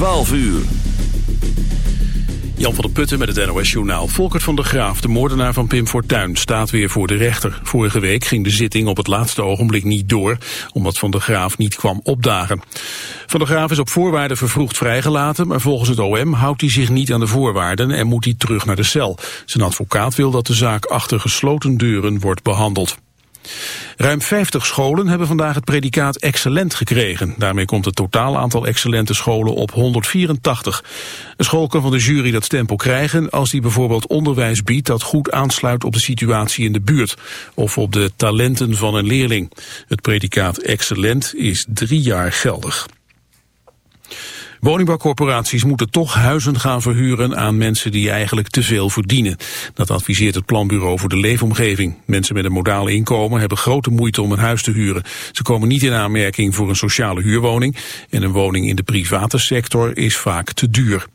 12 uur. Jan van der Putten met het NOS-journaal. Volkert van der Graaf, de moordenaar van Pim Fortuyn, staat weer voor de rechter. Vorige week ging de zitting op het laatste ogenblik niet door, omdat Van der Graaf niet kwam opdagen. Van der Graaf is op voorwaarden vervroegd vrijgelaten, maar volgens het OM houdt hij zich niet aan de voorwaarden en moet hij terug naar de cel. Zijn advocaat wil dat de zaak achter gesloten deuren wordt behandeld. Ruim 50 scholen hebben vandaag het predicaat excellent gekregen. Daarmee komt het totaal aantal excellente scholen op 184. Een school kan van de jury dat stempel krijgen als die bijvoorbeeld onderwijs biedt dat goed aansluit op de situatie in de buurt of op de talenten van een leerling. Het predicaat excellent is drie jaar geldig. Woningbouwcorporaties moeten toch huizen gaan verhuren aan mensen die eigenlijk te veel verdienen. Dat adviseert het Planbureau voor de Leefomgeving. Mensen met een modaal inkomen hebben grote moeite om een huis te huren. Ze komen niet in aanmerking voor een sociale huurwoning en een woning in de private sector is vaak te duur.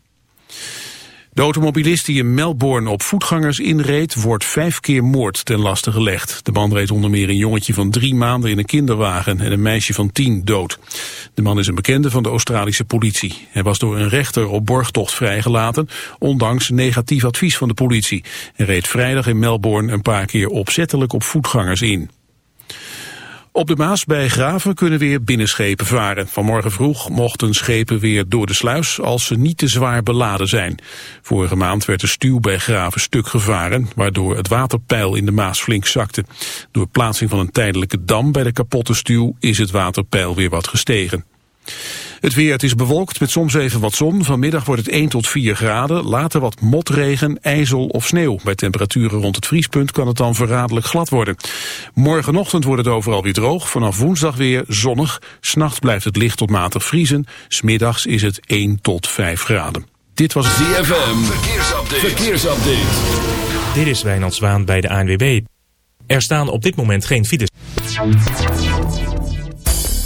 De automobilist die in Melbourne op voetgangers inreed... wordt vijf keer moord ten laste gelegd. De man reed onder meer een jongetje van drie maanden in een kinderwagen... en een meisje van tien dood. De man is een bekende van de Australische politie. Hij was door een rechter op borgtocht vrijgelaten... ondanks negatief advies van de politie. En reed vrijdag in Melbourne een paar keer opzettelijk op voetgangers in. Op de Maas bij Graven kunnen weer binnenschepen varen. Vanmorgen vroeg mochten schepen weer door de sluis als ze niet te zwaar beladen zijn. Vorige maand werd de stuw bij Graven stuk gevaren, waardoor het waterpeil in de Maas flink zakte. Door plaatsing van een tijdelijke dam bij de kapotte stuw is het waterpeil weer wat gestegen. Het weer, het is bewolkt met soms even wat zon. Vanmiddag wordt het 1 tot 4 graden. Later wat motregen, ijzel of sneeuw. Bij temperaturen rond het vriespunt kan het dan verraderlijk glad worden. Morgenochtend wordt het overal weer droog. Vanaf woensdag weer zonnig. S'nachts blijft het licht tot matig vriezen. Smiddags is het 1 tot 5 graden. Dit was het ZFM. Verkeersupdate. Verkeersupdate. Dit is Wijnand Zwaan bij de ANWB. Er staan op dit moment geen files.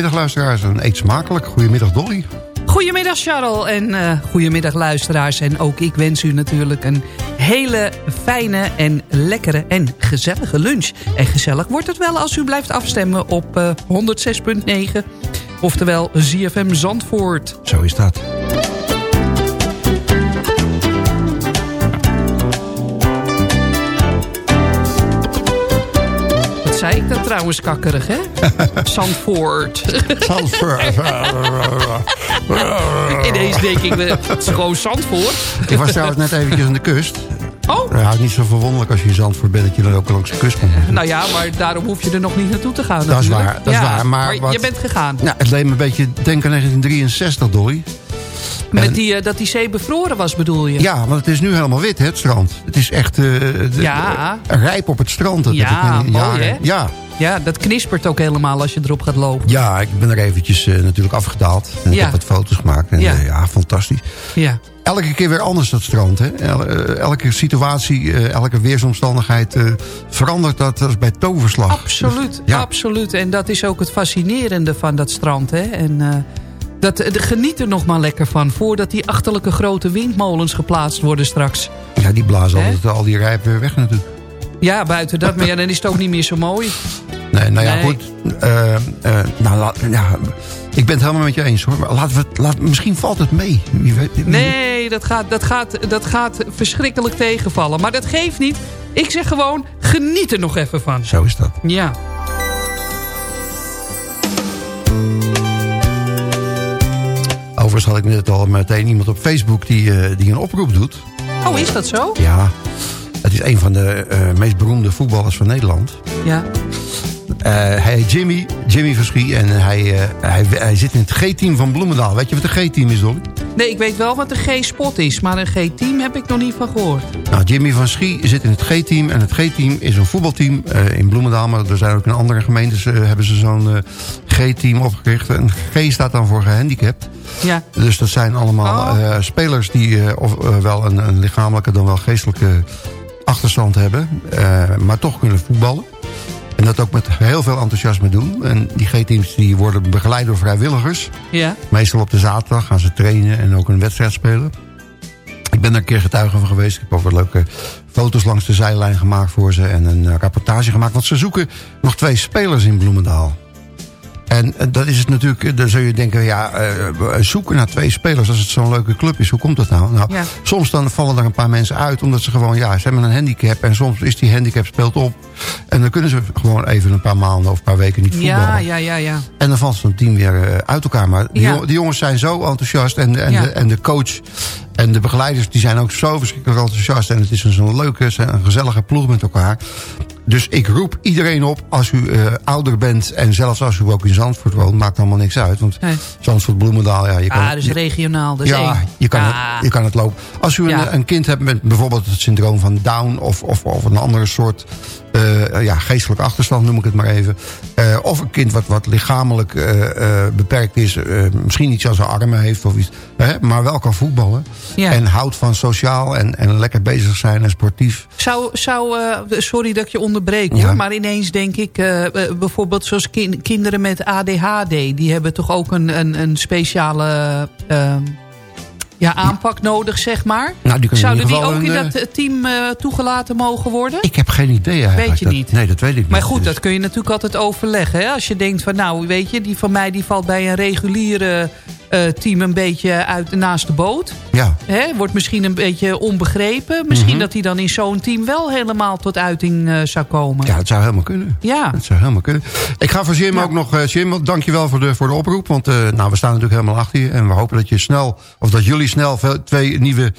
Goede middag luisteraars en eet smakelijk. Goedemiddag Dolly. Goedemiddag Charles en eh goedemiddag luisteraars. En ook ik wens u natuurlijk een hele fijne en lekkere en gezellige lunch. En gezellig wordt het wel als u blijft afstemmen op eh 106.9. Oftewel ZFM Zandvoort. Zo is dat. Zei ik dat trouwens kakkerig, hè? Zandvoort. Ineens denk ik, eh, het is gewoon Zandvoort. Ik was trouwens net eventjes aan de kust. Oh, Ja, niet zo verwonderlijk als je in Zandvoort bent dat je dan ook langs de kust komt. nou ja, maar daarom hoef je er nog niet naartoe te gaan Dat is waar, dat is waar, maar wat- je bent gegaan. Nou, het leek me een beetje, denk aan 1963, Dolly. Met en- die, eh, dat die zee bevroren was, bedoel je? Ja, want het is nu helemaal wit, hè, het strand. Het is echt de- Ja. eh, rijp op het strand. Dat Ja, ik mooi, hè? Ja, Ja, dat knispert ook helemaal als je erop gaat lopen. ja, ik ben er eventjes natuurlijk afgedaald. En ik heb wat foto's gemaakt. En, Ja. ja. fantastisch. Ja. Elke keer weer anders, dat strand. Hè? El- elke situatie, elke weersomstandigheid verandert dat als bij toverslag. Absoluut, Dus, ja. absoluut. En dat is ook het fascinerende van dat strand. Hè? En, dat, eh, geniet er nog maar lekker van... voordat die achterlijke grote windmolens geplaatst worden straks. Ja, die blazen altijd al die rijp weer weg natuurlijk. Ja, buiten dat, maar ja, dan is het ook niet meer zo mooi. Nee, nou ja, Nee. goed. Eh, eh, nou, laat- ja, ik ben het helemaal met je eens hoor. Maar laten we laat, misschien valt het mee. Wie weet, wie- Nee, dat gaat, dat, gaat, dat gaat verschrikkelijk tegenvallen. Maar dat geeft niet. Ik zeg gewoon, geniet er nog even van. Zo is dat. Ja. Ik net al meteen iemand op Facebook die, eh, die een oproep doet. Oh, is dat zo? Ja, het is een van de eh, meest beroemde voetballers van Nederland. Ja. Eh, hij heet Jimmy, Jimmy Verschie. En hij, hij, hij zit in het G-team van Bloemendaal. Weet je wat een G-team is, Dolly? Nee, ik weet wel wat een G-spot is. Maar een G-team heb ik nog niet van gehoord. Nou, Jimmy van Schie zit in het G-team. En het G-team is een voetbalteam in Bloemendaal. Maar er zijn ook in andere gemeentes hebben ze zo'n G-team opgericht. En G staat dan voor gehandicapt. Ja. Dus dat zijn allemaal Oh. eh, spelers die eh, of, eh, wel een, een lichamelijke dan wel geestelijke achterstand hebben. maar toch kunnen voetballen. En dat ook met heel veel enthousiasme doen. En die G-teams die worden begeleid door vrijwilligers. Ja. Meestal op de zaterdag gaan ze trainen en ook een wedstrijd spelen. Ik ben er een keer getuige van geweest. Ik heb ook wat leuke foto's langs de zijlijn gemaakt voor ze. En een rapportage gemaakt. Want ze zoeken nog twee spelers in Bloemendaal. En eh, dat is het natuurlijk, eh, dan zul je denken, ja, eh, zoeken naar twee spelers als het zo'n leuke club is. Hoe komt dat nou? Nou, Ja. soms dan vallen er een paar mensen uit, omdat ze gewoon, ja, ze hebben een handicap. En soms is die handicap speelt op. En dan kunnen ze gewoon even een paar maanden of een paar weken niet voetballen. Ja, ja, ja, ja. En dan valt zo'n team weer uit elkaar. Maar die, Ja. jongens zijn zo enthousiast. En, en, Ja. de, en de coach en de begeleiders die zijn ook zo verschrikkelijk enthousiast. En het is een zo'n leuke, een gezellige ploeg met elkaar. Dus ik roep iedereen op, als u eh, ouder bent... en zelfs als u ook in Zandvoort woont, maakt allemaal niks uit. Want Nee. Zandvoort, Bloemendaal, ja, je kan... Ah, je- regionaal. Is ja, één. je kan, Ah. het, je kan het lopen. Als u een, een kind hebt met bijvoorbeeld het syndroom van Down... of, of, of een andere soort eh, ja, geestelijke achterstand, noem ik het maar even. Eh, of een kind wat, wat lichamelijk eh, beperkt is. misschien niet zo zijn armen heeft of iets. Hè, maar wel kan voetballen. Ja. En houdt van sociaal en, en lekker bezig zijn en sportief. Zou, zou sorry dat ik je onderbreek Ja. hoor, maar ineens denk ik, bijvoorbeeld zoals kin- kinderen met ADHD, die hebben toch ook een, een, een speciale ja, aanpak nodig, zeg maar. Nou, die Zouden die ook in dat eh, team eh, toegelaten mogen worden? Ik heb geen idee eigenlijk. Weet je Dat- niet. nee, dat weet ik niet. Maar goed, Dus- dat kun je natuurlijk altijd overleggen. Hè? Als je denkt van, nou, weet je, die van mij die valt bij een reguliere eh, team een beetje uit naast de boot. Ja, Hè? Wordt misschien een beetje onbegrepen. Misschien Mhm. dat hij dan in zo'n team wel helemaal tot uiting eh, zou komen. ja, het zou helemaal kunnen. Ja. Dat zou helemaal kunnen. Ik ga voor Jim Ja. ook nog... eh, Jim, dankjewel voor de, voor de oproep. Want eh, nou, we staan natuurlijk helemaal achter je. En we hopen dat je snel... of dat jullie snel veel- twee nieuwe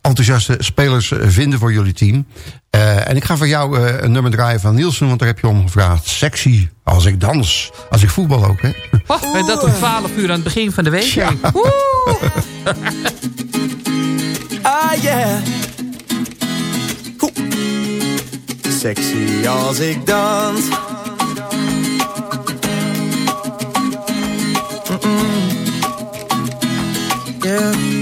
enthousiaste spelers eh, vinden voor jullie team. Eh, en ik ga voor jou eh, een nummer draaien van Nielsen. Want daar heb je om gevraagd. Sexy als ik dans. Als ik voetbal ook, hè. Oh, en dat om 12 uur aan het begin van de week. Ja. Woe! Ah yeah. Sexy als ik dans. Yeah.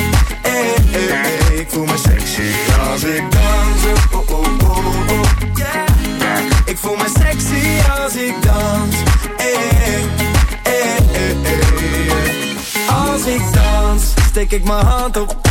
eh, eh. Ik voel me sexy als ik dans. Oh, oh, oh, oh. Ik voel me sexy als ik dans. Eh. Als ik dans, steek ik mijn hand op.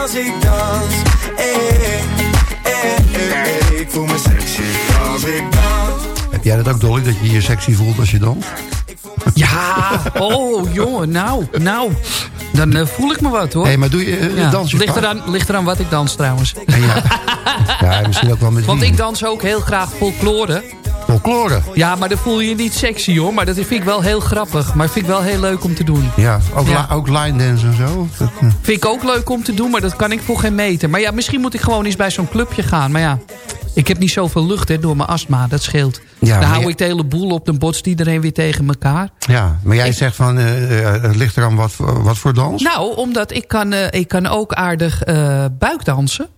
als ik dans. Eh, eh, eh, eh. Ik voel me sexy als ik dans. Heb jij dat ook, Dolly, dat je je sexy voelt als je danst? Ja, oh jongen, nou, nou. Dan eh, voel ik me wat hoor. Hé, maar doe je uh, Ja, dans je ligt, eraan, ligt eraan wat ik dans trouwens. En ja. ja, misschien ook wel met Want wie. ik dans ook heel graag folklore. Folklore. Ja, maar dan voel je je niet sexy hoor. Maar dat vind ik wel heel grappig. Maar vind ik wel heel leuk om te doen. Ja, ook, Ja. li- ook line dance en zo. Dat, eh, Vind ik ook leuk om te doen, maar dat kan ik voor geen meter. Maar ja, misschien moet ik gewoon eens bij zo'n clubje gaan. Maar ja, ik heb niet zoveel lucht hè, door mijn astma. Dat scheelt. Ja, dan hou je- ik de hele boel op. Dan botst iedereen weer tegen elkaar. ja, maar jij zegt van, eh, eh, het ligt eraan wat, voor- wat voor dans? Nou, omdat ik kan, ik kan ook aardig buikdansen.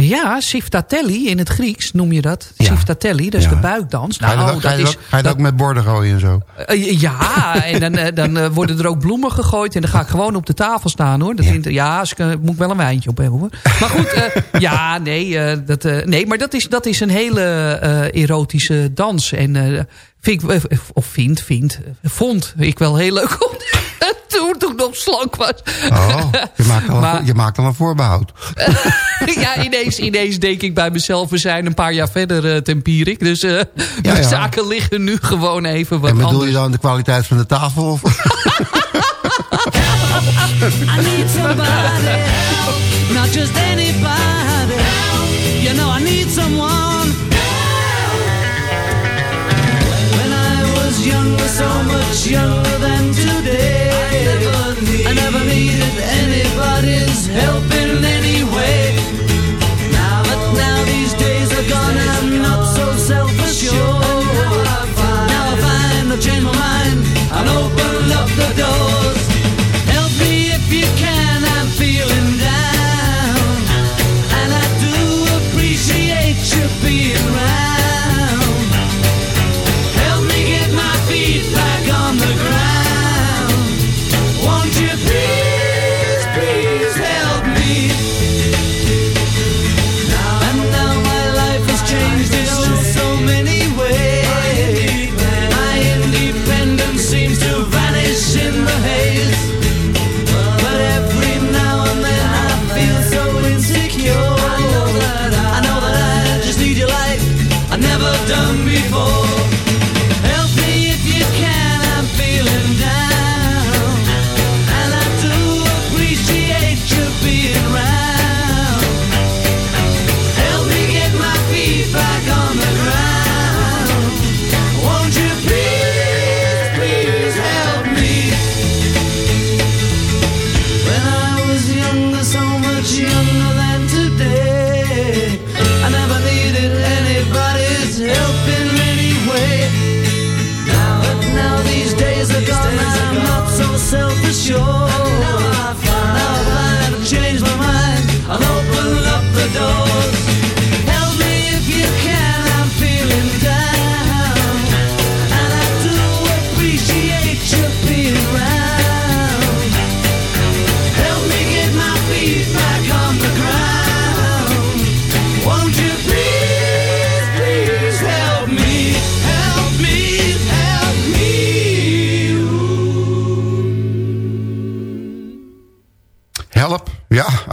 Oh, Ja, siftatelli in het Grieks noem je dat. Ja. Siftatelli, dat is Ja. de buikdans. ga je Nou, dat, ook- ga je dat is, ook- ga je dat ook met borden gooien en zo? Eh, ja, en dan, eh, dan eh, worden er ook bloemen gegooid. En dan ga ik gewoon op de tafel staan hoor. Dat Ja. ja, ja als ik, eh, moet ik wel een wijntje op hebben hoor. Maar goed, eh, ja, nee, eh, dat, eh, nee, maar dat is, dat is een hele eh, erotische dans. En eh, vind ik, eh, of vind, vind, eh, vond ik wel heel leuk om toen ik nog slank was. Oh, je maakt dan, Maar- een, je maakt een voorbehoud. ja, ineens, ineens denk ik bij mezelf, we zijn een paar jaar verder, Tempierik. Dus eh, Ja, de ja. zaken liggen nu gewoon even wat En bedoel anders. je dan de kwaliteit van de tafel? Of? I need somebody help, not just anybody help. You know I need someone When I was younger, so much younger than today I never, needed anybody's help in any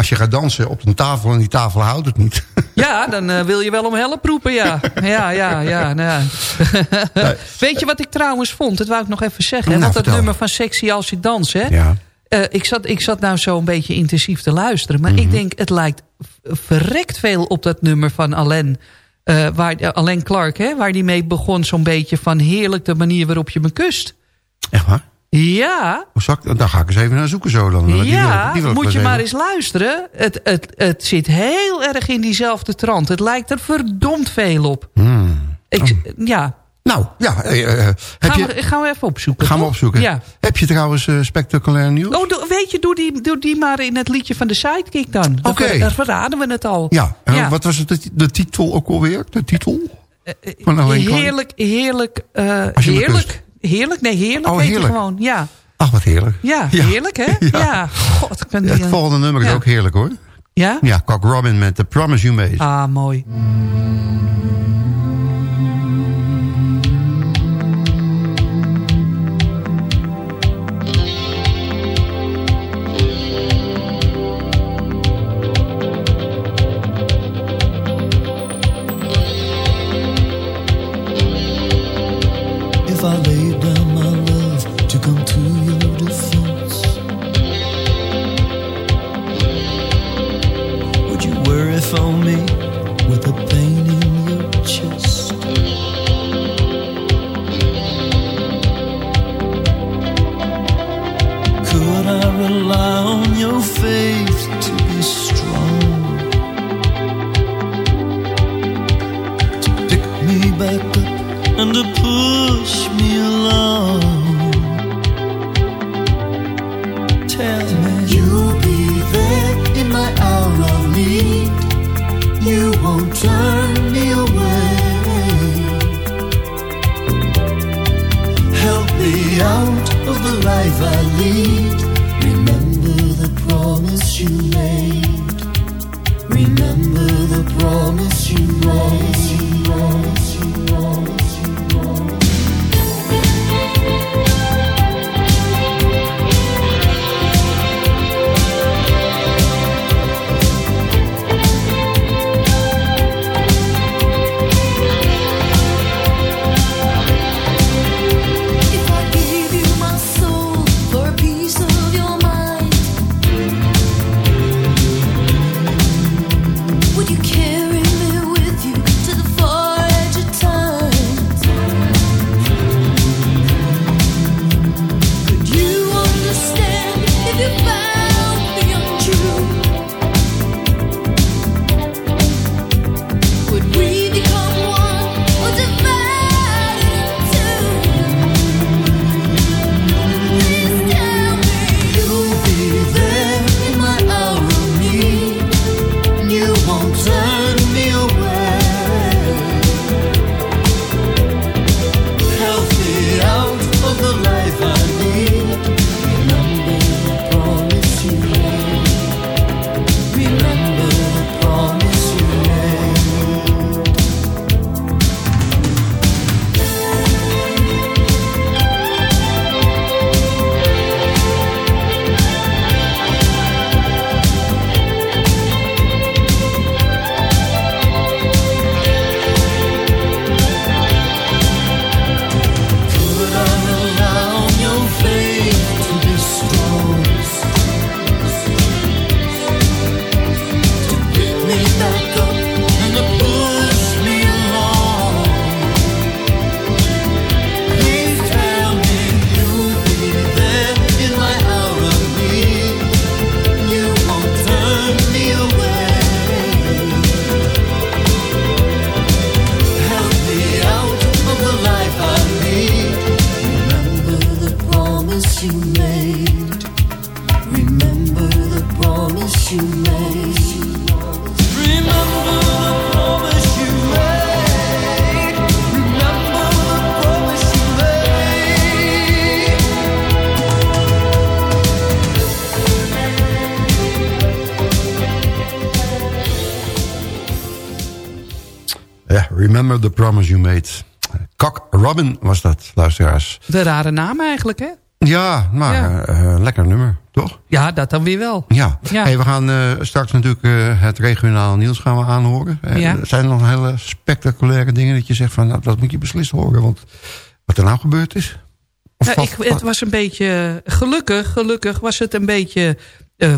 als je gaat dansen op een tafel en die tafel houdt het niet. Ja, dan eh, wil je wel om help roepen, ja. Ja, ja, ja. Nou. ja. Weet je wat ik trouwens vond? Dat wou ik nog even zeggen. Nou, dat vertel. nummer van Sexy als je dans, hè? Ja. Eh, ik, zat, ik zat nou zo een beetje intensief te luisteren. Maar Mhm. ik denk, het lijkt verrekt veel op dat nummer van Alain. eh, waar, Alain Clark, hè, waar die mee begon zo'n beetje van heerlijk de manier waarop je me kust. Echt waar? Ja, dan ga ik eens even naar zoeken zo dan. Die ja die wil moet je maar eens luisteren. Het, het, het zit heel erg in diezelfde trant. Het lijkt er verdomd veel op. Hmm. Ik, ja, Nou, ja. eh, eh, heb gaan, je, we, gaan we even opzoeken. gaan we opzoeken. Ja. Heb je trouwens eh, spectaculair nieuws? Oh, weet je, doe die, doe die maar in het liedje van de Sidekick dan. Oké. Dan verraden we het al. Ja, en Ja. wat was het, de, de titel ook alweer? De titel? Van? Heerlijk, heerlijk, heerlijk. Heerlijk, nee, heerlijk Oh, heerlijk. gewoon. Ja, Ach, wat heerlijk. ja, heerlijk hè? Ja. Ja, god. Ik ben die, het volgende nummer is ook heerlijk hoor. Ja? Ja, Cock Robin met The Promise You Made. Ah, mooi. I laid down my love to come to your defense, would you worry for me with the Promise You Made. Cock Robin was dat, luisteraars. De rare naam eigenlijk, hè? Ja, maar Ja. eh, lekker nummer, toch? Ja, dat dan weer wel. Ja. Ja. Hey, we gaan eh, straks natuurlijk eh, het regionaal nieuws gaan we aanhoren. Ja. Er zijn nog hele spectaculaire dingen dat je zegt van... Nou, dat moet je beslist horen, want wat er nou gebeurd is... Ja, valt- ik, het was een beetje... Gelukkig, gelukkig was het een beetje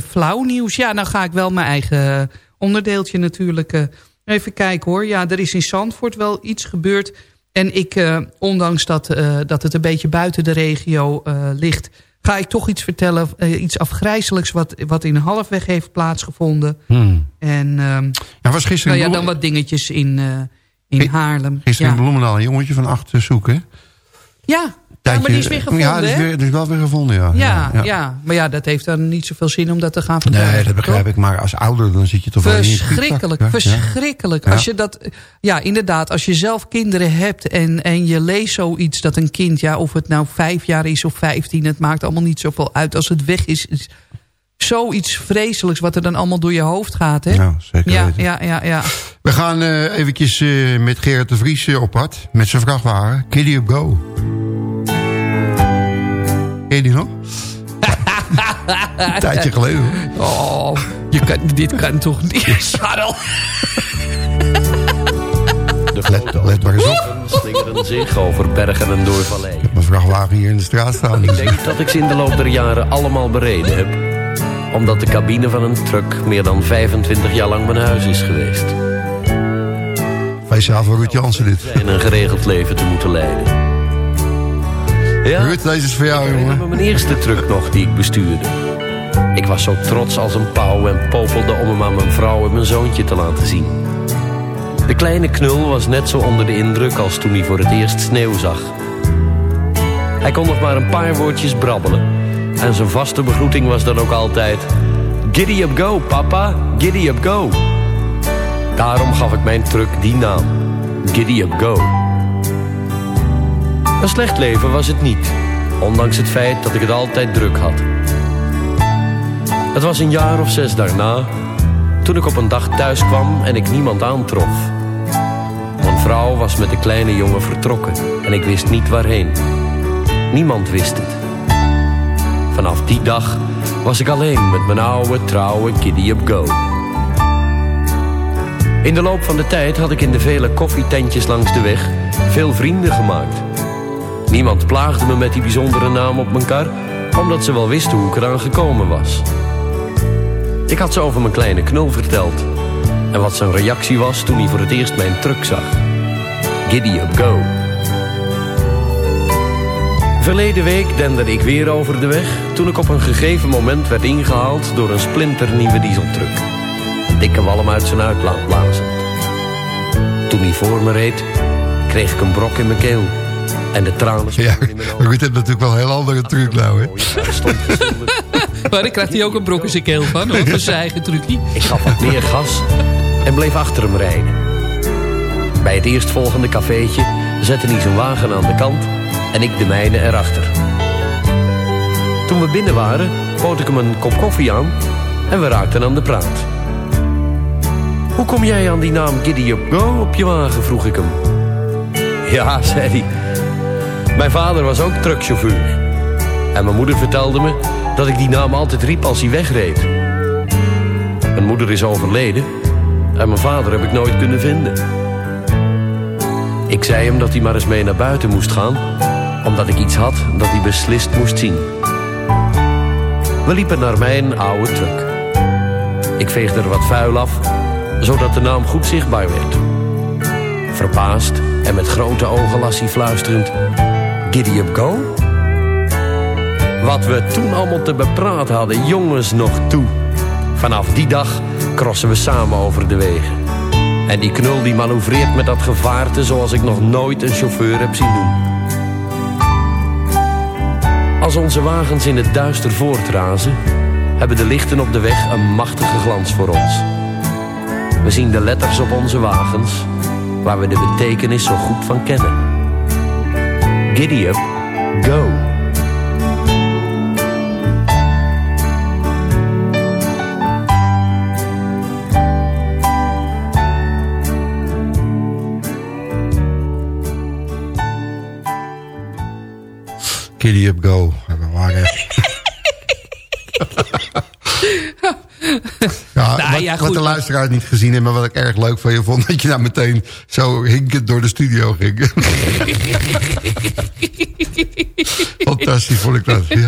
flauw nieuws. Ja, nou ga ik wel mijn eigen onderdeeltje natuurlijk... even kijken hoor. Ja, er is in Zandvoort wel iets gebeurd. En ik, eh, ondanks dat, eh, dat het een beetje buiten de regio eh, ligt... ga ik toch iets vertellen, iets afgrijzelijks... Wat, wat in Halfweg heeft plaatsgevonden. Hmm. En ehm, Ja, was gisteren nou ja, dan wat dingetjes in, in Haarlem. Gisteren ja. in Bloemendaal een jongetje van acht te zoeken. Ja, ja, maar die is weer gevonden, Ja, die is, hè? weer, die is wel weer gevonden, ja. Ja, ja. maar ja, dat heeft dan niet zoveel zin om dat te gaan vertellen. Nee, dat begrijp toch? ik. Maar als ouder dan zit je toch wel in Verschrikkelijk, ja? verschrikkelijk. Ja. Als je dat, ja, inderdaad, als je zelf kinderen hebt en, en je leest zoiets dat een kind, ja, of het nou vijf jaar is of vijftien, het maakt allemaal niet zoveel uit. Als het weg is, is zoiets vreselijks wat er dan allemaal door je hoofd gaat, hè? Ja, zeker ja, ja, ja, ja. We gaan eh eventjes eh, met Gerard de Vries eh, op pad. Met zijn vrachtwagen. Kitty Up Go. Ken je die nog? Een tijdje geleden. hoor. Oh, je kan, dit kan toch niet? De Let, let maar eens op. slingeren zich over bergen en door valleien. Mijn vrachtwagen hier in de straat staan. Ik denk dat ik ze in de loop der jaren allemaal bereden heb. Omdat de cabine van een truck meer dan 25 jaar lang mijn huis is geweest. Speciaal voor Ruud Jansen dit. En een geregeld leven te moeten leiden. Ja, Ruud, deze is voor jou, ik jongen. me mijn eerste truck nog die ik bestuurde. Ik was zo trots als een pauw en popelde om hem aan mijn vrouw en mijn zoontje te laten zien. De kleine knul was net zo onder de indruk als toen hij voor het eerst sneeuw zag. Hij kon nog maar een paar woordjes brabbelen. En zijn vaste begroeting was dan ook altijd... Giddy up go, papa, giddy up go. Daarom gaf ik mijn truck die naam. Giddy up go. Een slecht leven was het niet. Ondanks het feit dat ik het altijd druk had. Het was een jaar of zes daarna... toen ik op een dag thuis kwam en ik niemand aantrof. Mijn vrouw was met de kleine jongen vertrokken... en ik wist niet waarheen. Niemand wist het. Vanaf die dag was ik alleen met mijn oude, trouwe Kiddy Up Go. In de loop van de tijd had ik in de vele koffietentjes langs de weg veel vrienden gemaakt. Niemand plaagde me met die bijzondere naam op mijn kar, omdat ze wel wisten hoe ik eraan gekomen was. Ik had ze over mijn kleine knul verteld en wat zijn reactie was toen hij voor het eerst mijn truck zag. Giddy Up Go. Verleden week denderde ik weer over de weg toen ik op een gegeven moment werd ingehaald door een splinternieuwe dieseltruck. Dikke walm uit zijn uitlaat blazend. Toen hij voor me reed, kreeg ik een brok in mijn keel. En de tranen Ja, ogen. Ruud heeft natuurlijk wel een heel andere truc nou, hè. Maar dan krijgt hij ook een brok in zijn keel van, hoor, van zijn eigen trucje. Ik gaf wat meer gas en bleef achter hem rijden. Bij het eerstvolgende cafeetje zette hij zijn wagen aan de kant en ik de mijne erachter. Toen we binnen waren, bood ik hem een kop koffie aan en we raakten aan de praat. Hoe kom jij aan die naam Giddy Up Go op je wagen, vroeg ik hem. Ja, zei hij. Mijn vader was ook truckchauffeur. En mijn moeder vertelde me dat ik die naam altijd riep als hij wegreed. Mijn moeder is overleden en mijn vader heb ik nooit kunnen vinden. Ik zei hem dat hij maar eens mee naar buiten moest gaan, omdat ik iets had dat hij beslist moest zien. We liepen naar mijn oude truck. Ik veegde er wat vuil af, zodat de naam goed zichtbaar werd. Verbaasd en met grote ogen las hij fluisterend... Giddy up go? Wat we toen allemaal te bepraat hadden, jongens nog toe. Vanaf die dag crossen we samen over de wegen. En die knul die manoeuvreert met dat gevaarte zoals ik nog nooit een chauffeur heb zien doen. Als onze wagens in het duister voortrazen, hebben de lichten op de weg een machtige glans voor ons. We zien de letters op onze wagens, waar we de betekenis zo goed van kennen. Giddy up, go. Kitty Up Go. We Ja, Nou, wat, ja, wat goed, de luisteraars niet gezien hebben... maar wat ik erg leuk van je vond... dat je nou meteen zo hinkend door de studio ging. Fantastisch vond ik dat. Ja.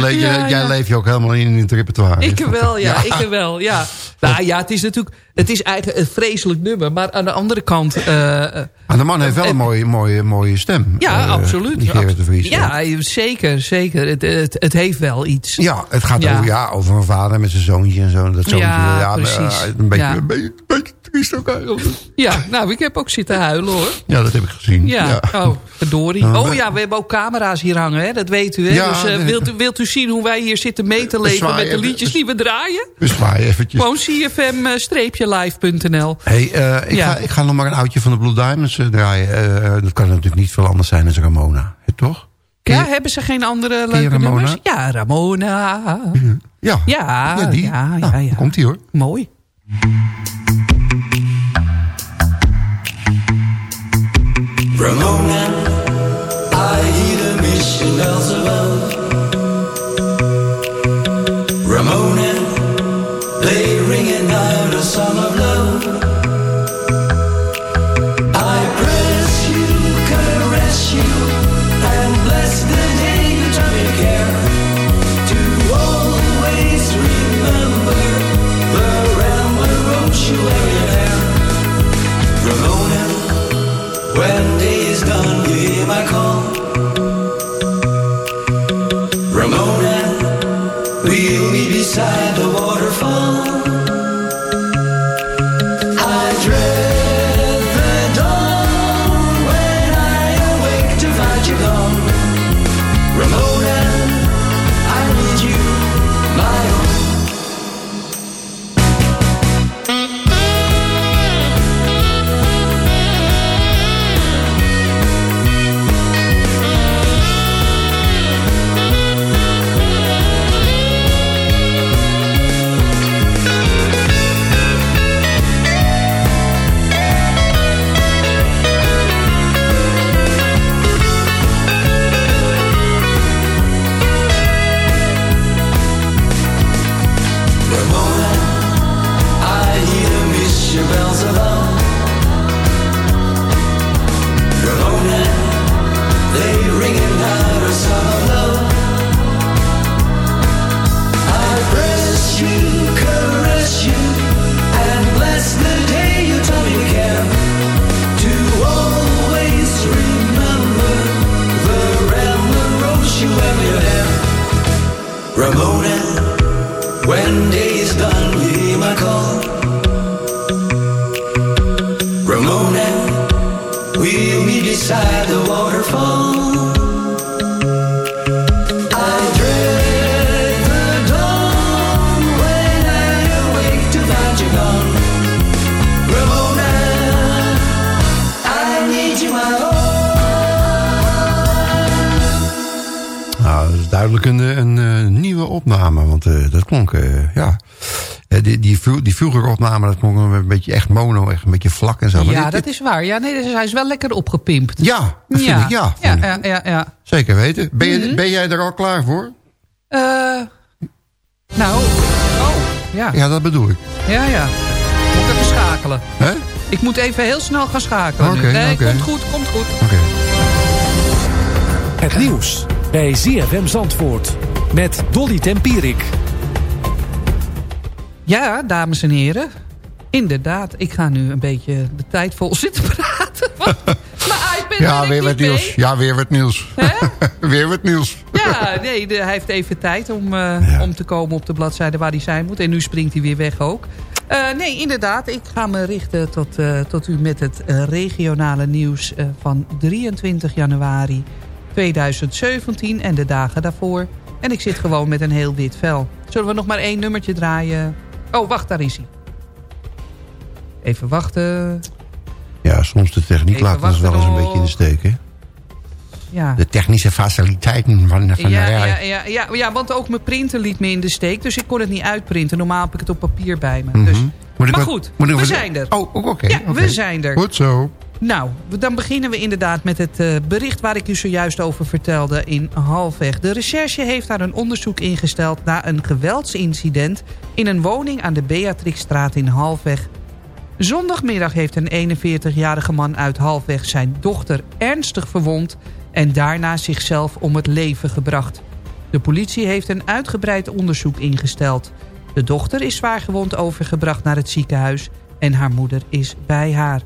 Le- Ja, jij ja. leef je ook helemaal in in het repertoire. Ik wel, ja, ik wel, ja. Nou ja, het is natuurlijk, het is eigenlijk een vreselijk nummer. Maar aan de andere kant... eh, Maar de man heeft wel een mooie, mooie, mooie stem. ja, Eh, absoluut. Die Gerard de Vries. Ja, zeker, zeker. Het, het, het heeft wel iets. Ja, het gaat Ja. Over, ja, over een vader met zijn zoontje en zo. Dat zoontje, Ja, maar, precies. Ja. een, beetje, een beetje triest ook eigenlijk. Ja, nou, ik heb ook zitten huilen hoor. Ja, dat heb ik gezien. Ja, oh, verdorie. Nou, Oh ja, we hebben ook camera's hier hangen, hè? dat weet u. Hè? Ja, dus eh, wilt, u, wilt u zien hoe wij hier zitten mee te leven met de liedjes die we draaien? We zwaaien eventjes. Gewoon cfm-live.nl. Hey, eh, ik, Ja. ga, ik ga nog maar een oudje van de Blue Diamonds eh, draaien. Eh, dat kan natuurlijk niet veel anders zijn dan Ramona. Hè, toch? Ja, je- hebben ze geen andere leuke Ramona? nummers? Ja, Ramona. Ja, Ja, die. ja, Nou, ja, ja. Komt ie hoor. Mooi. Ramona, die, vro- die vroegere opname, dat klonk een beetje echt mono, echt een beetje vlak en zo. Maar Ja, dit- dat dit- is waar. Ja, nee, dus hij is wel lekker opgepimpt. ja, dat vind ik, ja. ja, vind ik. ja, ja, ja. Zeker weten. Ben je, Mhm. ben jij er al klaar voor? Eh, nou, oh, ja. Ja, dat bedoel ik. Ja, ja. Moet ik even schakelen. Hè? Ik moet even heel snel gaan schakelen nu. Oké, Nee, oké. komt goed, komt goed. Oké. Het nieuws bij ZFM Zandvoort met Dolly Tempierik. Ja, dames en heren. Inderdaad, ik ga nu een beetje de tijd vol zitten praten. Want mijn iPad Ja, weer wat nieuws. Ja, weer wat nieuws. weer wat nieuws. Ja, nee, de- hij heeft even tijd om, eh, om te komen op de bladzijde waar hij zijn moet. En nu springt hij weer weg ook. Eh, nee, inderdaad, ik ga me richten tot, eh, tot u met het regionale nieuws van 23 januari 2017 en de dagen daarvoor. En ik zit gewoon met een heel wit vel. Zullen we nog maar één nummertje draaien? Oh, wacht, daar is hij. Even wachten. Ja, soms de techniek Even laat ons wel eens een beetje in de steek, hè? Ja. De technische faciliteiten van, van ja, de rij. ja, ja, ja, ja, want ook mijn printer liet me in de steek. Dus ik kon het niet uitprinten. Normaal heb ik het op papier bij me. Mhm. dus. Ik maar goed, we zijn er. Oh, oké. Ja, oké. we zijn er. Goed zo. Nou, dan beginnen we inderdaad met het uh, bericht waar ik u zojuist over vertelde in Halfweg. De recherche heeft daar een onderzoek ingesteld naar een geweldsincident... in een woning aan de Beatrixstraat in Halfweg. Zondagmiddag heeft een 41-jarige man uit Halfweg zijn dochter ernstig verwond... en daarna zichzelf om het leven gebracht. De politie heeft een uitgebreid onderzoek ingesteld. De dochter is zwaargewond overgebracht naar het ziekenhuis... en haar moeder is bij haar.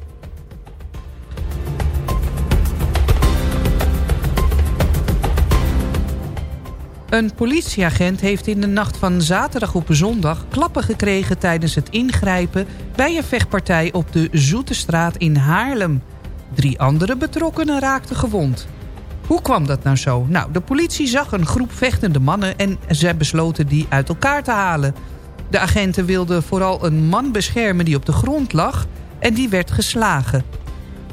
Een politieagent heeft in de nacht van zaterdag op zondag klappen gekregen tijdens het ingrijpen bij een vechtpartij op de Zoete Straat in Haarlem. Drie andere betrokkenen raakten gewond. Hoe kwam dat nou zo? Nou, de politie zag een groep vechtende mannen en zij besloten die uit elkaar te halen. De agenten wilden vooral een man beschermen die op de grond lag en die werd geslagen.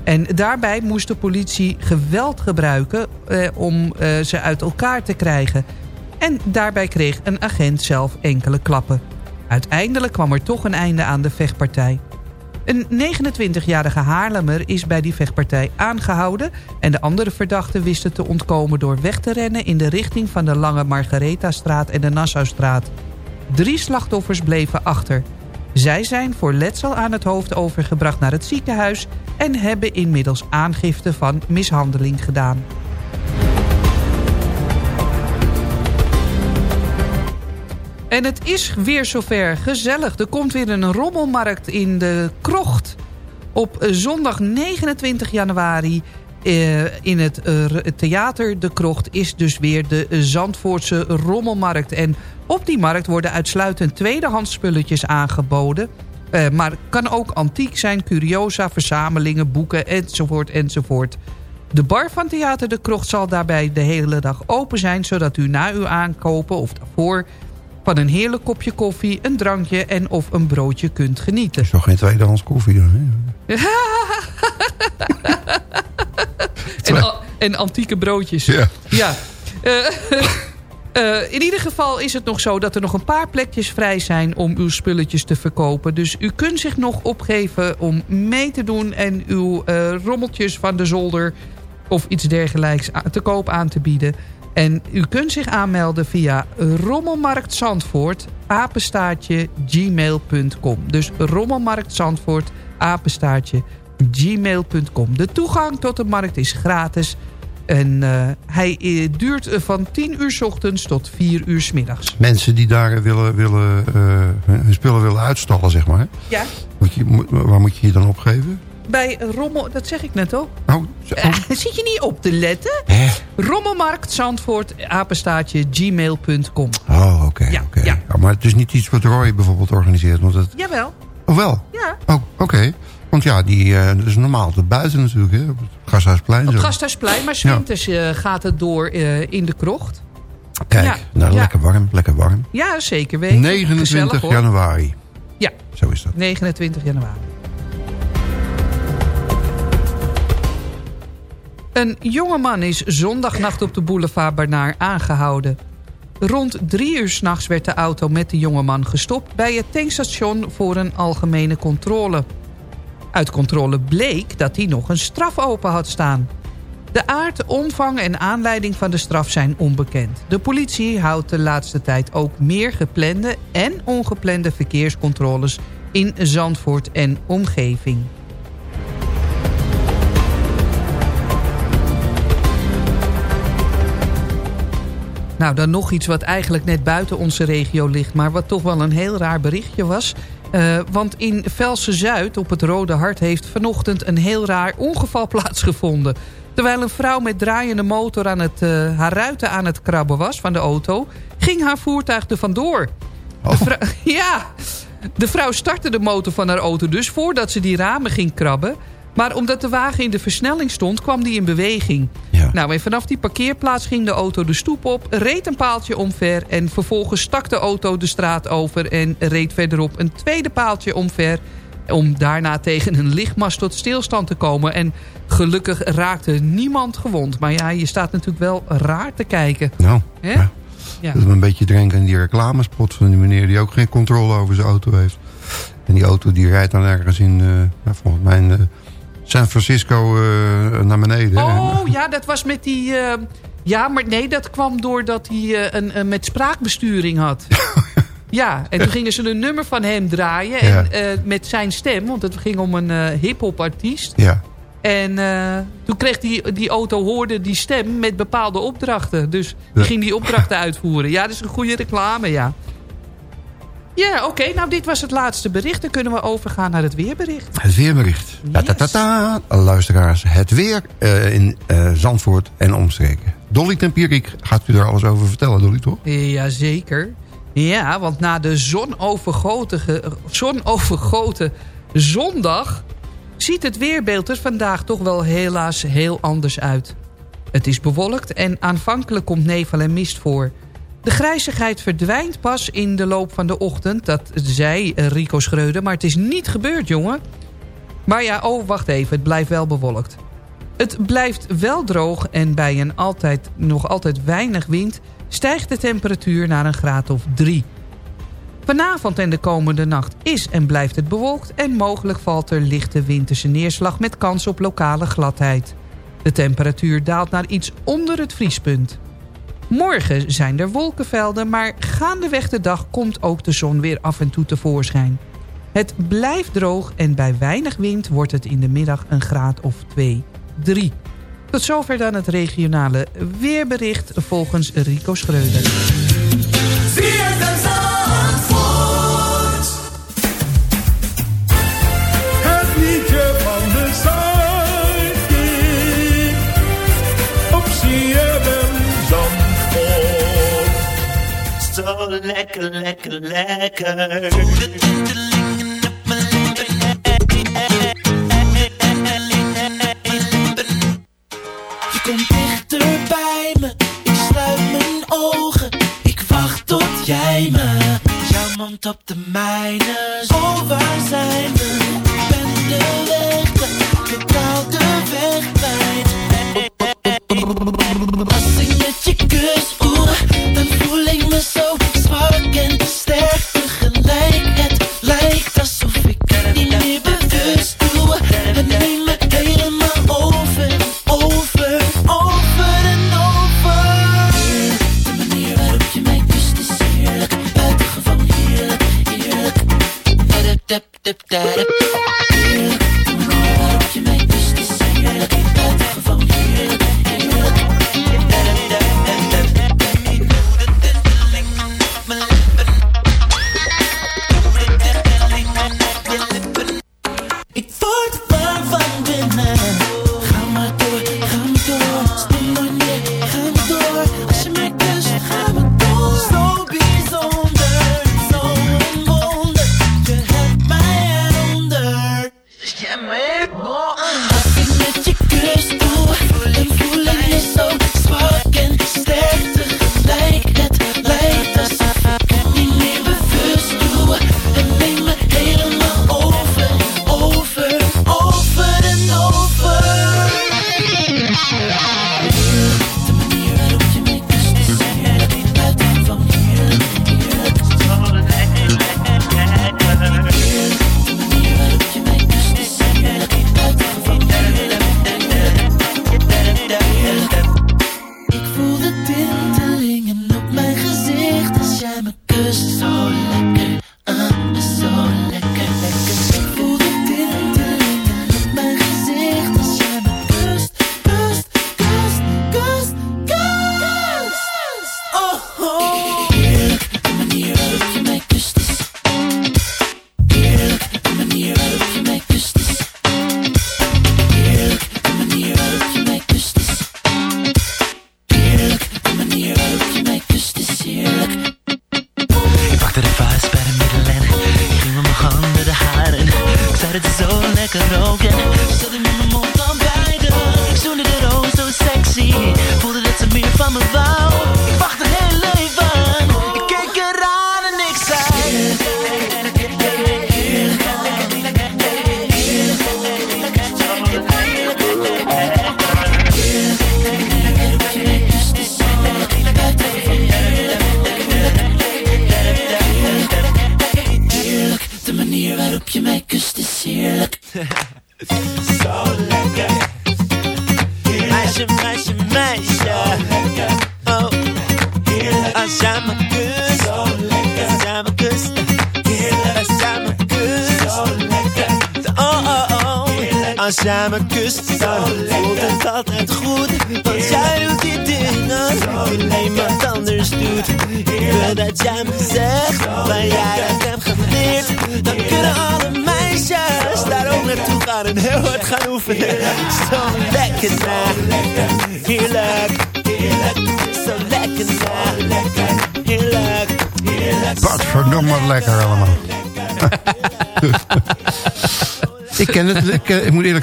En daarbij moest de politie geweld gebruiken eh, om eh, ze uit elkaar te krijgen. En daarbij kreeg een agent zelf enkele klappen. Uiteindelijk kwam er toch een einde aan de vechtpartij. Een 29-jarige Haarlemmer is bij die vechtpartij aangehouden... en de andere verdachten wisten te ontkomen door weg te rennen... in de richting van de Lange Margaretha-straat en de Nassaustraat. Drie slachtoffers bleven achter. Zij zijn voor letsel aan het hoofd overgebracht naar het ziekenhuis... en hebben inmiddels aangifte van mishandeling gedaan. En het is weer zover. Gezellig. Er komt weer een rommelmarkt in de krocht. Op zondag 29 januari uh, in het uh, theater De Krocht is dus weer de Zandvoortse rommelmarkt. En op die markt worden uitsluitend tweedehands spulletjes aangeboden. Uh, maar kan ook antiek zijn, curiosa, verzamelingen, boeken enzovoort enzovoort. De bar van Theater De Krocht zal daarbij de hele dag open zijn... zodat u na uw aankopen of daarvoor van een heerlijk kopje koffie, een drankje en of een broodje kunt genieten. is toch geen tweedehands koffie hè? en, en, antieke broodjes. Ja. ja. Uh, uh, in ieder geval is het nog zo dat er nog een paar plekjes vrij zijn om uw spulletjes te verkopen. Dus u kunt zich nog opgeven om mee te doen en uw uh, rommeltjes van de zolder of iets dergelijks te koop aan te bieden. En u kunt zich aanmelden via rommelmarktzandvoort apenstaartje gmail.com. Dus rommelmarktzandvoort apenstaartje gmail.com. De toegang tot de markt is gratis. En uh, hij uh, duurt van 10 uur s ochtends tot 4 uur s middags. Mensen die daar willen, willen, uh, hun spullen willen uitstallen, zeg maar. Ja. Moet je, moet, waar moet je je dan opgeven? Bij Rommel... Dat zeg ik net al. Oh, oh. Zit je niet op te letten? Hè? Rommelmarkt, Zandvoort, apenstaatje, gmail.com. Oh, oké. Okay, ja, okay. ja. ja, maar het is niet iets wat Roy bijvoorbeeld organiseert. Want het... Jawel. Oh, wel? Ja. Oh, oké. Okay. Want ja, die, uh, dat is normaal te buiten natuurlijk, hè? Op het Gasthuisplein. Op het Gasthuisplein, maar winters ja. uh, gaat het door in de krocht. Kijk, ja. nou, lekker warm, lekker warm. Ja, zeker weten. 29 Gezellig, januari. Ja. Zo is dat. 29 januari. Een jongeman is zondagnacht op de boulevard Barnaar aangehouden. Rond drie uur s'nachts werd de auto met de jongeman gestopt... bij het tankstation voor een algemene controle. Uit controle bleek dat hij nog een straf open had staan. De aard, omvang en aanleiding van de straf zijn onbekend. De politie houdt de laatste tijd ook meer geplande en ongeplande verkeerscontroles... in Zandvoort en omgeving. Nou, dan nog iets wat eigenlijk net buiten onze regio ligt... maar wat toch wel een heel raar berichtje was. Uh, want in Velsen-Zuid op het Rode Hart heeft vanochtend een heel raar ongeval plaatsgevonden. Terwijl een vrouw met draaiende motor aan het, uh, haar ruiten aan het krabben was van de auto... ging haar voertuig er vandoor. Oh. Ja, de vrouw startte de motor van haar auto dus voordat ze die ramen ging krabben... Maar omdat de wagen in de versnelling stond, kwam die in beweging. Ja. Nou, en vanaf die parkeerplaats ging de auto de stoep op, reed een paaltje omver... en vervolgens stak de auto de straat over en reed verderop een tweede paaltje omver... om daarna tegen een lichtmast tot stilstand te komen. En gelukkig raakte niemand gewond. Maar ja, je staat natuurlijk wel raar te kijken. Nou, ja. Ja. Dat is een beetje denken aan die reclamespot van die meneer... die ook geen controle over zijn auto heeft. En die auto die rijdt dan ergens in, uh, ja, volgens mij... in, San Francisco eh, naar beneden. Oh, ja, dat was met die... eh, ja, maar nee, dat kwam doordat hij eh, een, een met spraakbesturing had. ja, en toen gingen ze een nummer van hem draaien. En, Ja. met zijn stem, want het ging om een hip-hop artiest. Ja. En toen kreeg die, die auto, hoorde die stem met bepaalde opdrachten. Dus die Ja. ging die opdrachten uitvoeren. Ja, dat is een goede reclame, ja. Ja, oké. nou, dit was het laatste bericht. Dan kunnen we overgaan naar het weerbericht. Het weerbericht. Ta -ta -ta -ta. Luisteraars, het weer eh, in eh, Zandvoort en omstreken. Dolly Tempierik gaat u daar alles over vertellen, Dolly, toch? Jazeker. Ja, want na de zonovergoten, zonovergoten zondag... ziet het weerbeeld er vandaag toch wel helaas heel anders uit. Het is bewolkt en aanvankelijk komt nevel en mist voor. De grijzigheid verdwijnt pas in de loop van de ochtend. Dat zei Rico Schreuder, maar het is niet gebeurd, jongen. Maar ja, oh, wacht even, het blijft wel bewolkt. Het blijft wel droog en bij een altijd, nog altijd weinig wind... stijgt de temperatuur naar een graad of 3. Vanavond en de komende nacht is en blijft het bewolkt... en mogelijk valt er lichte winterse neerslag met kans op lokale gladheid. De temperatuur daalt naar iets onder het vriespunt. Morgen zijn er wolkenvelden, maar gaandeweg de dag komt ook de zon weer af en toe tevoorschijn. Het blijft droog en bij weinig wind wordt het in de middag een graad of 2, 3. Tot zover dan het regionale weerbericht volgens Rico Schreuder. Lekker, lekker, lekker. Je komt dichter bij me, ik sluit mijn ogen, ik wacht tot jij me. Jouw mond op de mijne, zo waar zijn we? Ik ben de weg totaal de weg. Als ik met je kus,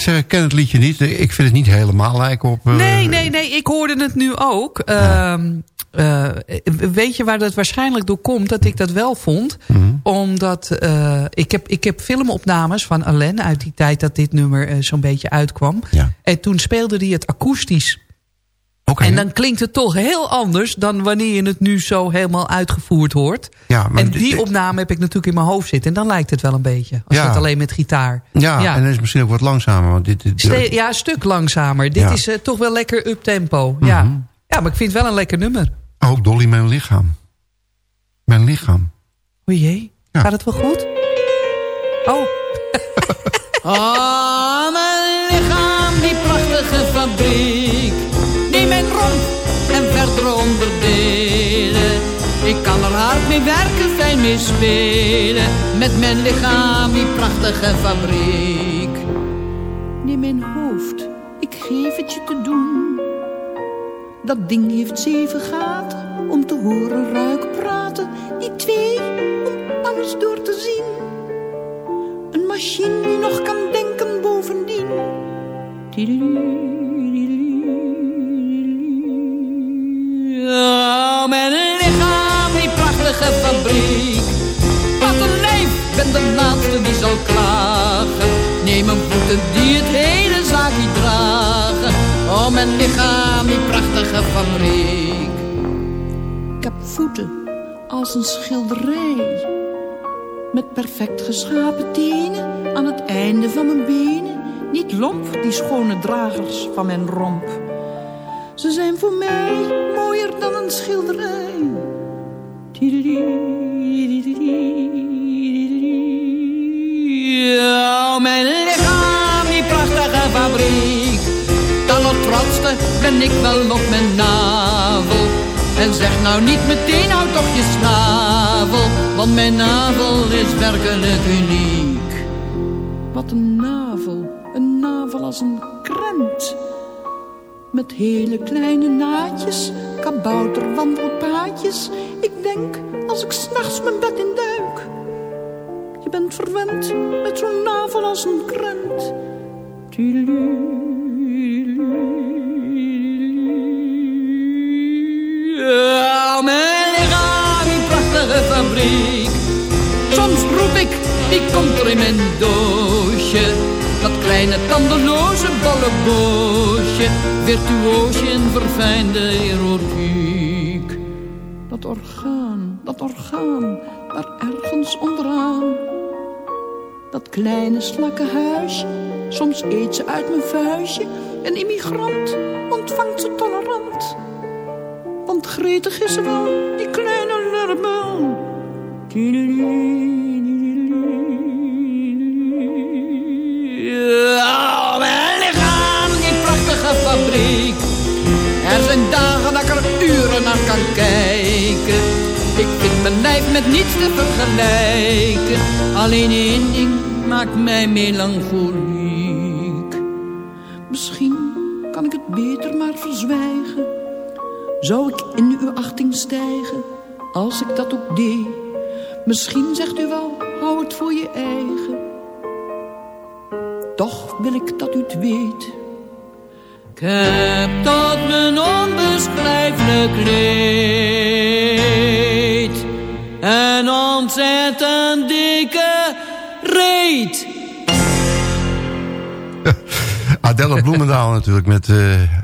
eerlijk zeggen, ik ken het liedje niet. Ik vind het niet helemaal lijken op... eh, Nee, nee, nee, ik hoorde het nu ook. Ehm, eh, weet je waar dat waarschijnlijk door komt dat ik dat wel vond? Mhm. Omdat eh, ik, heb, ik heb filmopnames van Alain uit die tijd dat dit nummer zo'n beetje uitkwam. En toen speelde hij het akoestisch. En dan klinkt het toch heel anders dan wanneer je het nu zo helemaal uitgevoerd hoort. Ja, maar en die opname heb ik natuurlijk in mijn hoofd zitten. En dan lijkt het wel een beetje. Als Ja. het alleen met gitaar. Ja, en dat is misschien ook wat langzamer. Want dit, ja, een stuk langzamer. Dit Ja. is eh, toch wel lekker up-tempo. Ja. Mhm. ja, maar ik vind het wel een lekker nummer. Oh, Dolly, mijn lichaam. Mijn lichaam. O jee, gaat het wel goed? Oh. Oh, mijn lichaam, die prachtige fabriek. Ik kan er hard mee werken, fijn mee spelen. Met mijn lichaam, die prachtige fabriek. Neem mijn hoofd, ik geef het je te doen. Dat ding heeft zeven gaten om te horen, ruiken, praten. Die twee om alles door te zien. Een machine die nog kan denken bovendien. Oh, mijn lichaam, die prachtige fabriek. Wat een lijf, ben de laatste die zal klagen. Neem mijn voeten die het hele zaakje dragen. Oh, mijn lichaam, die prachtige fabriek. Ik heb voeten als een schilderij. Met perfect geschapen tenen aan het einde van mijn benen. Niet lomp, die schone dragers van mijn romp. Ze zijn voor mij mooier dan een schilderij. Ja, mijn lichaam, die prachtige fabriek. De allertrotste ben ik wel op mijn navel. En zeg nou niet meteen, hou toch je snavel. Want mijn navel is werkelijk uniek. Wat een navel, een navel als een krent. Met hele kleine naadjes, kabouter wandelpaadjes. Ik denk, als ik s'nachts mijn bed in duik. Je bent verwend met zo'n navel als een krent. Ja, mijn lichaam, die prachtige fabriek. Soms roep ik, wie komt er in mijn doosje? Dat kleine tandeloze bolleboosje. Virtuoosje in verfijnde erotiek. Dat orgaan, dat orgaan, daar ergens onderaan. Dat kleine slakkenhuisje, soms eet ze uit mijn vuistje. Een immigrant ontvangt ze tolerant. Want gretig is ze wel, die kleine lurmel. Dagen dat ik er uren naar kan kijken. Ik vind mijn lijf met niets te vergelijken. Alleen één ding maakt mij melancholiek. Misschien kan ik het beter maar verzwijgen. Zou ik in uw achting stijgen, als ik dat ook deed? Misschien zegt u wel, hou het voor je eigen. Toch wil ik dat u het weet. Ik heb tot mijn onbeschrijfelijk leed een ontzettend dikke reet. Adelle Bloemendaal natuurlijk met eh,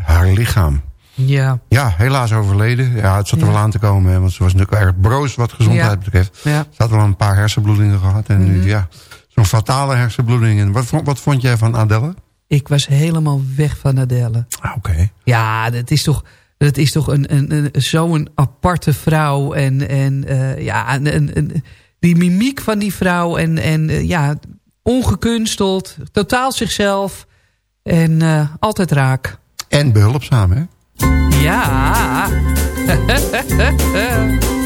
haar lichaam. Ja. Ja, helaas overleden. Ja, het zat er wel aan te komen. Hè, want ze was natuurlijk erg broos wat gezondheid Ja. betreft. Ja. Ze had wel een paar hersenbloedingen gehad. En nu, ja, zo'n fatale hersenbloeding. En wat, vond- wat vond jij van Adelle? Ik was helemaal weg van Adele. Ah, Oké. Ja, dat is toch, dat is toch een, een, een, zo'n aparte vrouw. En, en eh, ja, een, een, die mimiek van die vrouw. En, en eh, ja, ongekunsteld, totaal zichzelf. En eh, altijd raak. En behulpzaam, hè? Ja.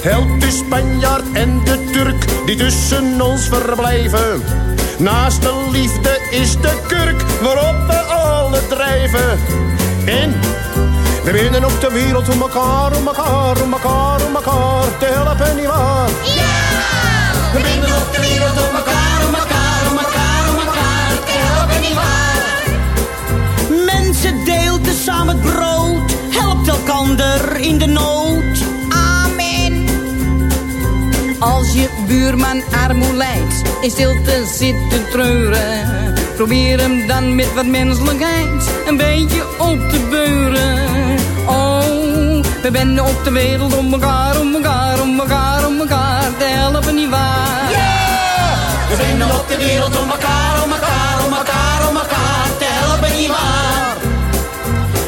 Helpt de Spanjaard en de Turk die tussen ons verblijven. Naast de liefde is de kurk waarop we alle drijven. En we winnen op de wereld om elkaar, om elkaar, om elkaar, om elkaar te helpen, nietwaar? Ja! We winnen op de wereld om elkaar, om elkaar, om elkaar, om elkaar te helpen, nietwaar? Mensen deelden samen het brood, helpt elkander in de nood. Als je buurman armoe lijdt, in stilte zit te treuren. Probeer hem dan met wat menselijkheid een beetje op te beuren. Oh, we benden op de wereld om elkaar, om elkaar, om elkaar, om elkaar te helpen, nietwaar? We winnen op de wereld om elkaar, om elkaar, om elkaar, om elkaar te helpen, nietwaar?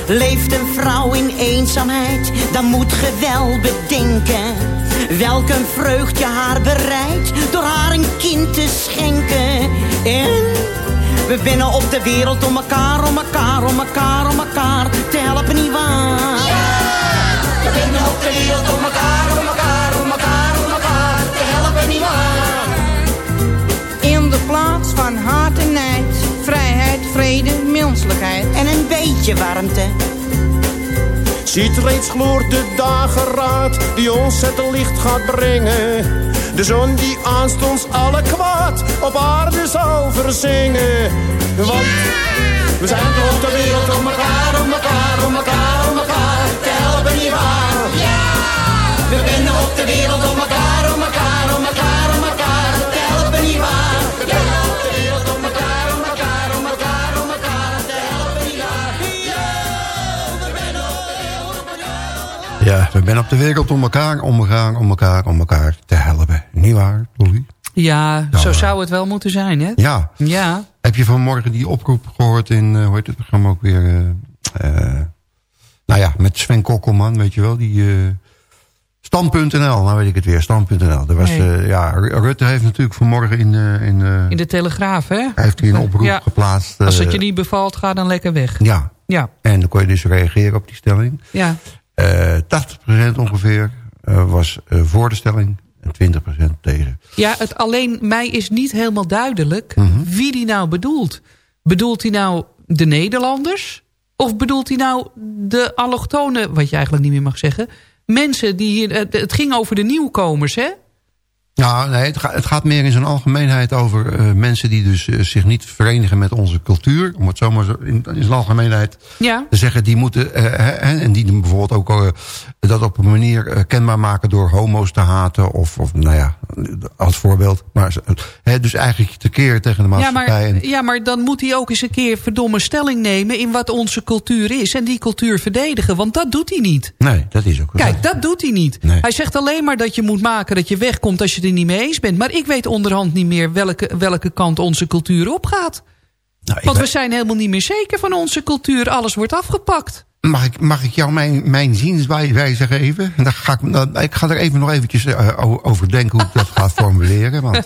Leeft een vrouw in eenzaamheid, dan moet ge wel bedenken. Welk een vreugd je haar bereidt, door haar een kind te schenken. En we winnen op de wereld om elkaar, om elkaar, om elkaar, om elkaar te helpen, nietwaar? We winnen op de wereld om elkaar, om elkaar, om elkaar, om elkaar te helpen, nietwaar? In de plaats van haat en nijd, vrijheid, vrede, menselijkheid. En een beetje warmte. Ziet reeds gloort de dageraad die ons het licht gaat brengen. De zon die aanstonds alle kwaad op aarde zal verzingen. Want we zijn op de wereld om elkaar, om elkaar, om elkaar, om elkaar te helpen, nietwaar? Ja! We winnen op de wereld om elkaar, we zijn op de wereld om elkaar, om elkaar, om elkaar, om elkaar te helpen. Niet waar, Dolly? Ja, zo zou het wel moeten zijn, hè? Ja. Ja. Heb je vanmorgen die oproep gehoord in, eh, hoe heet het programma ook weer? eh, eh, nou ja, met Sven Kokkelman, weet je wel, die... eh Stand.nl, nou weet ik het weer, Stand.nl. Er was, Nee. eh, ja, Ru- Rutte heeft natuurlijk vanmorgen in... eh, in eh, In de Telegraaf, hè? heeft hij een oproep Ja. geplaatst. Als het eh, je niet bevalt, ga dan lekker weg. Ja, Ja, en dan kon je dus reageren op die stelling. ja. Eh 80% ongeveer eh, was eh, voor de stelling en 20% tegen. Ja, het alleen mij is niet helemaal duidelijk Mhm. wie die nou bedoelt. Bedoelt hij nou de Nederlanders? Of bedoelt hij nou de allochtonen, wat je eigenlijk niet meer mag zeggen... mensen die hier... Het ging over de nieuwkomers, hè? Nou, nee, het, gaat, het gaat meer in zijn algemeenheid over eh, mensen die dus eh, zich niet verenigen met onze cultuur. Om het zomaar zo in, in zijn algemeenheid Ja. te zeggen. Die moeten, eh, hè, en die doen bijvoorbeeld ook dat op een manier kenbaar maken door homo's te haten. Of, of nou ja, als voorbeeld. Maar, hè, dus eigenlijk tekeer tegen de Ja maatschappij. maar, en, ja, maar dan moet hij ook eens een keer verdomme stelling nemen... in wat onze cultuur is en die cultuur verdedigen. Want dat doet hij niet. nee, dat is ook Kijk, dat doet hij niet. Nee. Hij zegt alleen maar dat je moet maken dat je wegkomt als je er niet mee eens bent. Maar ik weet onderhand niet meer welke, welke kant onze cultuur opgaat. Nou, Want we zijn helemaal niet meer zeker van onze cultuur. Alles wordt afgepakt. Mag ik, mag ik jou mijn, mijn zienswijze geven? Dan ga ik, dan, ik ga er even nog eventjes eh, over denken hoe ik dat ga formuleren. Want,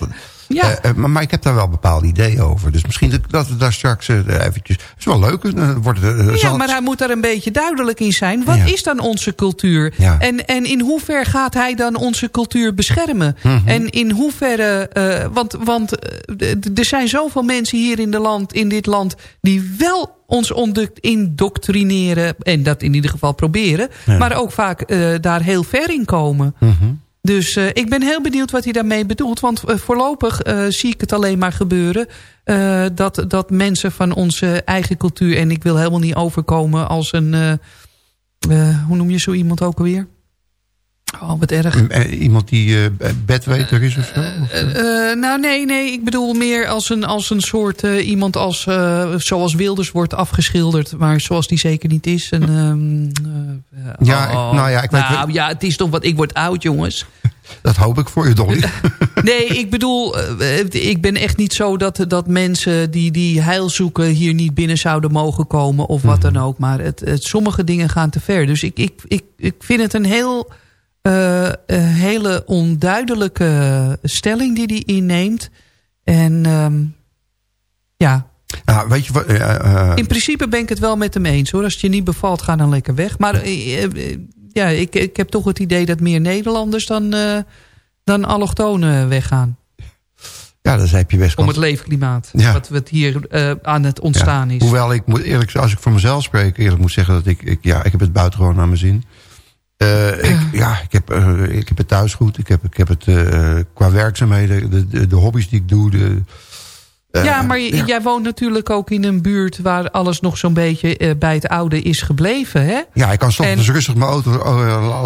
Ja. eh, eh, maar, maar ik heb daar wel bepaalde ideeën over. Dus misschien dat, we daar straks eh, eventjes... Het is wel leuk. eh, wordt Ja, zal- maar hij moet daar een beetje duidelijk in zijn. Wat Ja. is dan onze cultuur? Ja. En, en in hoever gaat hij dan onze cultuur beschermen? Mhm. En in hoeverre... want want er zijn zoveel mensen hier in, de land, in dit land... die wel ons indoctrineren. En dat in ieder geval proberen. Ja. Maar ook vaak daar heel ver in komen. Mhm. Dus uh, ik ben heel benieuwd wat hij daarmee bedoelt. Want uh, voorlopig uh, zie ik het alleen maar gebeuren... dat, dat mensen van onze eigen cultuur... en ik wil helemaal niet overkomen als een... hoe noem je zo iemand ook alweer? Oh, wat erg. Iemand die uh, bedweter is of zo? Uh, nou, nee, nee. Ik bedoel meer als een, als een soort iemand als... zoals Wilders wordt afgeschilderd. Maar zoals die zeker niet is. En, ja, oh, nou ja, ik nou, weet... ja, het is toch wat... Ik word oud, jongens. Dat hoop ik voor je, Dolly. nee, ik bedoel... ik ben echt niet zo dat, dat mensen die, die heil zoeken... hier niet binnen zouden mogen komen of wat -hmm. dan ook. Maar het, het, sommige dingen gaan te ver. Dus ik, ik, ik, ik vind het een heel... Uh, een hele onduidelijke stelling die hij inneemt. En um, ja. ja weet je wat, uh, uh, In principe ben ik het wel met hem eens hoor. Als het je niet bevalt, ga dan lekker weg. Maar ja, ik, ik heb toch het idee dat meer Nederlanders dan, dan allochtonen weggaan. Ja, dat heb je best Om het leefklimaat. Ja. Wat, wat hier aan het ontstaan ja. is. Hoewel ik moet eerlijk, als ik voor mezelf spreek, eerlijk moet zeggen dat ik, ik ja, ik heb het buitengewoon naar mijn zin. Uh, ik, ja, ik heb, uh, ik heb het thuis goed. Ik heb, ik heb het uh, qua werkzaamheden, de, de, de, hobby's die ik doe. De, ja, maar ja. jij woont natuurlijk ook in een buurt waar alles nog zo'n beetje bij het oude is gebleven, hè? Ja, ik kan soms en... rustig mijn auto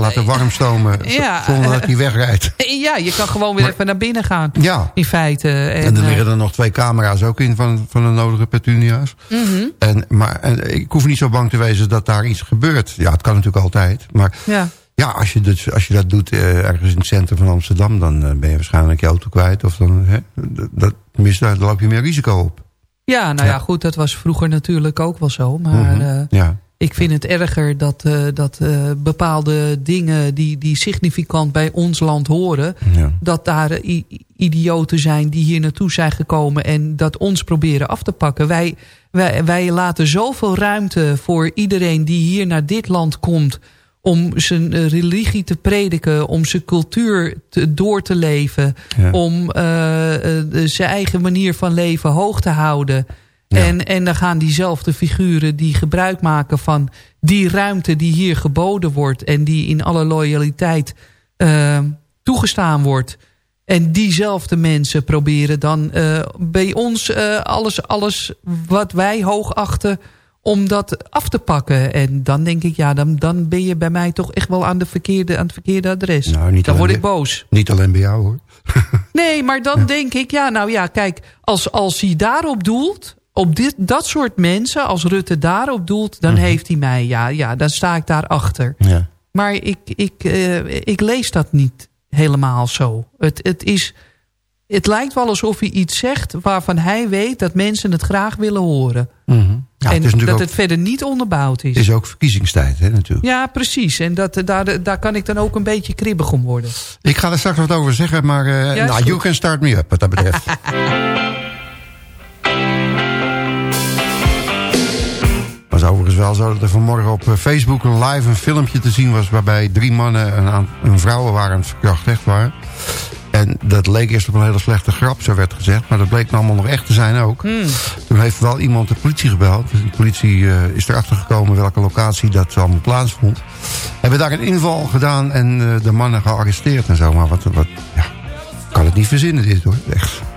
laten warmstomen ja, zonder dat hij wegrijdt. Ja, je kan gewoon weer maar, even naar binnen gaan, ja. in feite. En, en er liggen er nog twee camera's ook in van, van de nodige petunia's. Mm -hmm. en, maar en, ik hoef niet zo bang te wezen dat daar iets gebeurt. Ja, het kan natuurlijk altijd, maar... Ja. Ja, als je, dat, als je dat doet uh, ergens in het centrum van Amsterdam... dan uh, ben je waarschijnlijk je auto kwijt. Of dan, hè, dat, tenminste, daar loop je meer risico op. Ja, nou ja, ja goed, dat was vroeger natuurlijk ook wel zo. Maar mm -hmm. uh, ja. ik vind het erger dat, dat bepaalde dingen... Die, die significant bij ons land horen... Ja. dat daar idioten zijn die hier naartoe zijn gekomen... en dat ons proberen af te pakken. Wij, wij, wij laten zoveel ruimte voor iedereen die hier naar dit land komt om zijn religie te prediken, om zijn cultuur te, door te leven... Ja. om uh, uh, zijn eigen manier van leven hoog te houden. Ja. En, en dan gaan diezelfde figuren die gebruik maken van die ruimte die hier geboden wordt... en die in alle loyaliteit uh, toegestaan wordt... En diezelfde mensen proberen dan bij ons alles, alles wat wij hoog achten om dat af te pakken. En dan denk ik, ja, dan, dan ben je bij mij toch echt wel aan, de verkeerde, aan het verkeerde adres. Nou, niet dan word ik boos. Niet alleen bij jou hoor. nee, maar dan ja. denk ik, ja, nou ja, kijk, als, als hij daarop doelt, op dit, dat soort mensen, als Rutte daarop doelt, dan Mhm. heeft hij mij, ja, ja, dan sta ik daarachter. Ja. Maar ik, ik, uh, ik lees dat niet helemaal zo. Het, het is... Het lijkt wel alsof hij iets zegt waarvan hij weet dat mensen het graag willen horen. Mhm. Ja, en het is natuurlijk dat het verder niet onderbouwd is. Het is ook verkiezingstijd, hè, natuurlijk. Ja, precies. En dat, daar, daar kan ik dan ook een beetje kribbig om worden. Ik ga er straks wat over zeggen, maar uh, is nou, you can start me up, wat dat betreft. Het was overigens wel zo dat er vanmorgen op eh, Facebook een live een filmpje te zien was... waarbij drie mannen en een, vrouwen waren verkracht, echt waar. En dat leek eerst op een hele slechte grap, zo werd gezegd. Maar dat bleek nou allemaal nog echt te zijn ook. Hmm. Toen heeft wel iemand de politie gebeld. De politie uh, is erachter gekomen welke locatie dat allemaal plaatsvond. Hebben daar een inval gedaan en uh, de mannen gearresteerd en zo. Maar wat, wat ja, kan het niet verzinnen dit hoor, echt.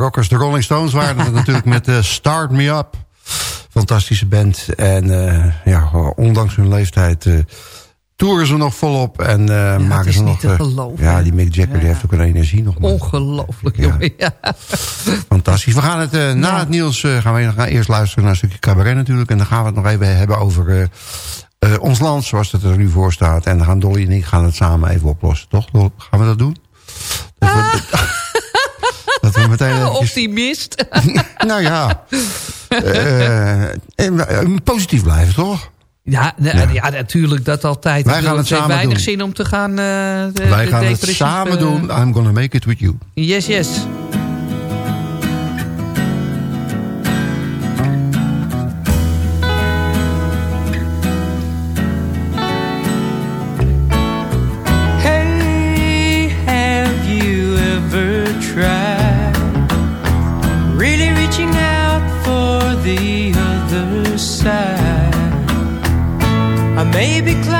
Rockers, de Rolling Stones waren natuurlijk met eh, Start Me Up. Fantastische band. En eh, ja, ondanks hun leeftijd eh toeren ze nog volop. En het maken ze nog... ja, die Mick Jagger die heeft ook een energie nog. Ongelooflijk, jongen. Ja. Fantastisch. We gaan het na het nieuws gaan we gaan eerst luisteren naar een stukje cabaret natuurlijk. En dan gaan we het nog even hebben over ons land zoals het er nu voor staat. En dan gaan Dolly en ik gaan het samen even oplossen. Toch? Gaan we dat doen? Dat we, dat we meteen eventjes- Optimist. nou ja. En, eh, positief blijven, toch? Ja, ja. ja, natuurlijk, dat altijd. Wij gaan het heeft samen weinig doen. zin om te gaan... eh, de, Wij de gaan het samen doen. I'm gonna make it with you. Yes, yes. I may